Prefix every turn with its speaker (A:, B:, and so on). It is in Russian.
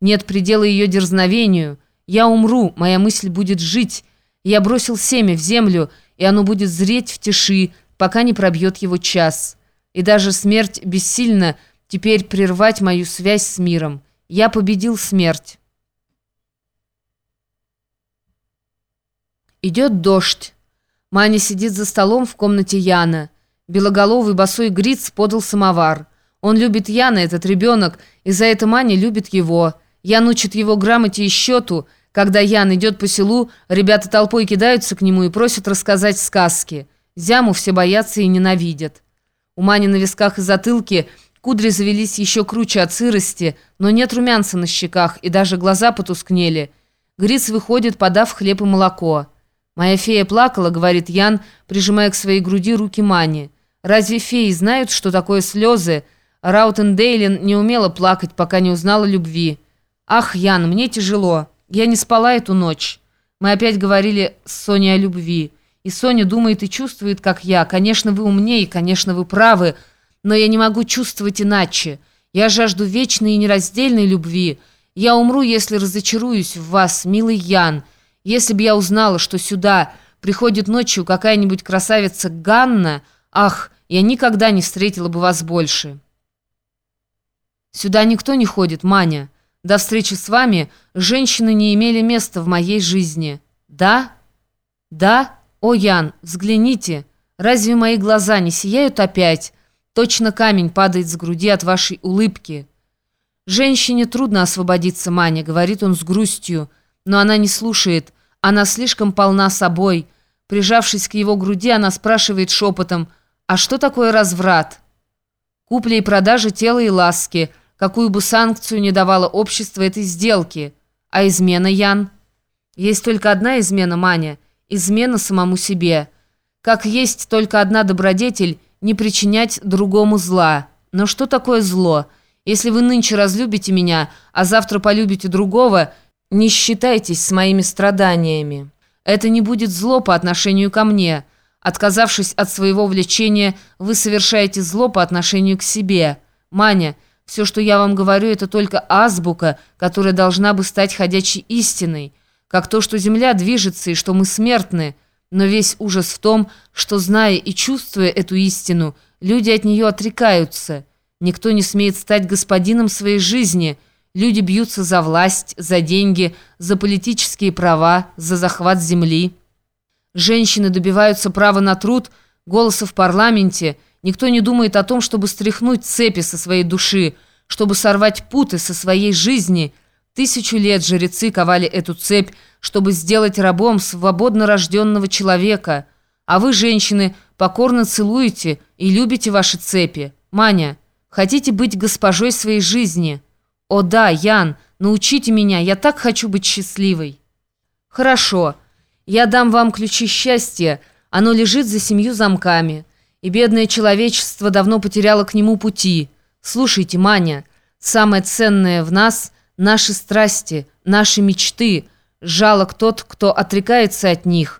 A: Нет предела ее дерзновению. Я умру, моя мысль будет жить. Я бросил семя в землю, и оно будет зреть в тиши, пока не пробьет его час. И даже смерть бессильна теперь прервать мою связь с миром. Я победил смерть. Идет дождь. Маня сидит за столом в комнате Яна. Белоголовый босой Гриц подал самовар. Он любит Яна, этот ребенок, и за это Маня любит его. Ян учит его грамоте и счету. Когда Ян идет по селу, ребята толпой кидаются к нему и просят рассказать сказки. Зяму все боятся и ненавидят. У Мани на висках и затылке кудри завелись еще круче от сырости, но нет румянца на щеках, и даже глаза потускнели. Гриц выходит, подав хлеб и молоко. «Моя фея плакала», — говорит Ян, прижимая к своей груди руки Мани. «Разве феи знают, что такое слезы?» Раутендейлен не умела плакать, пока не узнала любви. «Ах, Ян, мне тяжело. Я не спала эту ночь. Мы опять говорили с Соней о любви. И Соня думает и чувствует, как я. Конечно, вы умнее, конечно, вы правы, но я не могу чувствовать иначе. Я жажду вечной и нераздельной любви. Я умру, если разочаруюсь в вас, милый Ян. Если бы я узнала, что сюда приходит ночью какая-нибудь красавица Ганна, ах, я никогда не встретила бы вас больше». Сюда никто не ходит, Маня. До встречи с вами женщины не имели места в моей жизни. Да? Да? О, Ян, взгляните. Разве мои глаза не сияют опять? Точно камень падает с груди от вашей улыбки. Женщине трудно освободиться, Маня, говорит он с грустью. Но она не слушает. Она слишком полна собой. Прижавшись к его груди, она спрашивает шепотом, «А что такое разврат?» «Купля и продажа тела и ласки», какую бы санкцию не давало общество этой сделки. А измена, Ян? Есть только одна измена, Маня. Измена самому себе. Как есть только одна добродетель – не причинять другому зла. Но что такое зло? Если вы нынче разлюбите меня, а завтра полюбите другого, не считайтесь с моими страданиями. Это не будет зло по отношению ко мне. Отказавшись от своего влечения, вы совершаете зло по отношению к себе. Маня – все, что я вам говорю, это только азбука, которая должна бы стать ходячей истиной, как то, что земля движется и что мы смертны. Но весь ужас в том, что, зная и чувствуя эту истину, люди от нее отрекаются. Никто не смеет стать господином своей жизни. Люди бьются за власть, за деньги, за политические права, за захват земли. Женщины добиваются права на труд, голоса в парламенте – Никто не думает о том, чтобы стряхнуть цепи со своей души, чтобы сорвать путы со своей жизни. Тысячу лет жрецы ковали эту цепь, чтобы сделать рабом свободно рожденного человека. А вы, женщины, покорно целуете и любите ваши цепи. Маня, хотите быть госпожой своей жизни? О да, Ян, научите меня, я так хочу быть счастливой. Хорошо, я дам вам ключи счастья, оно лежит за семью замками» и бедное человечество давно потеряло к нему пути. Слушайте, Маня, самое ценное в нас – наши страсти, наши мечты. Жалок тот, кто отрекается от них.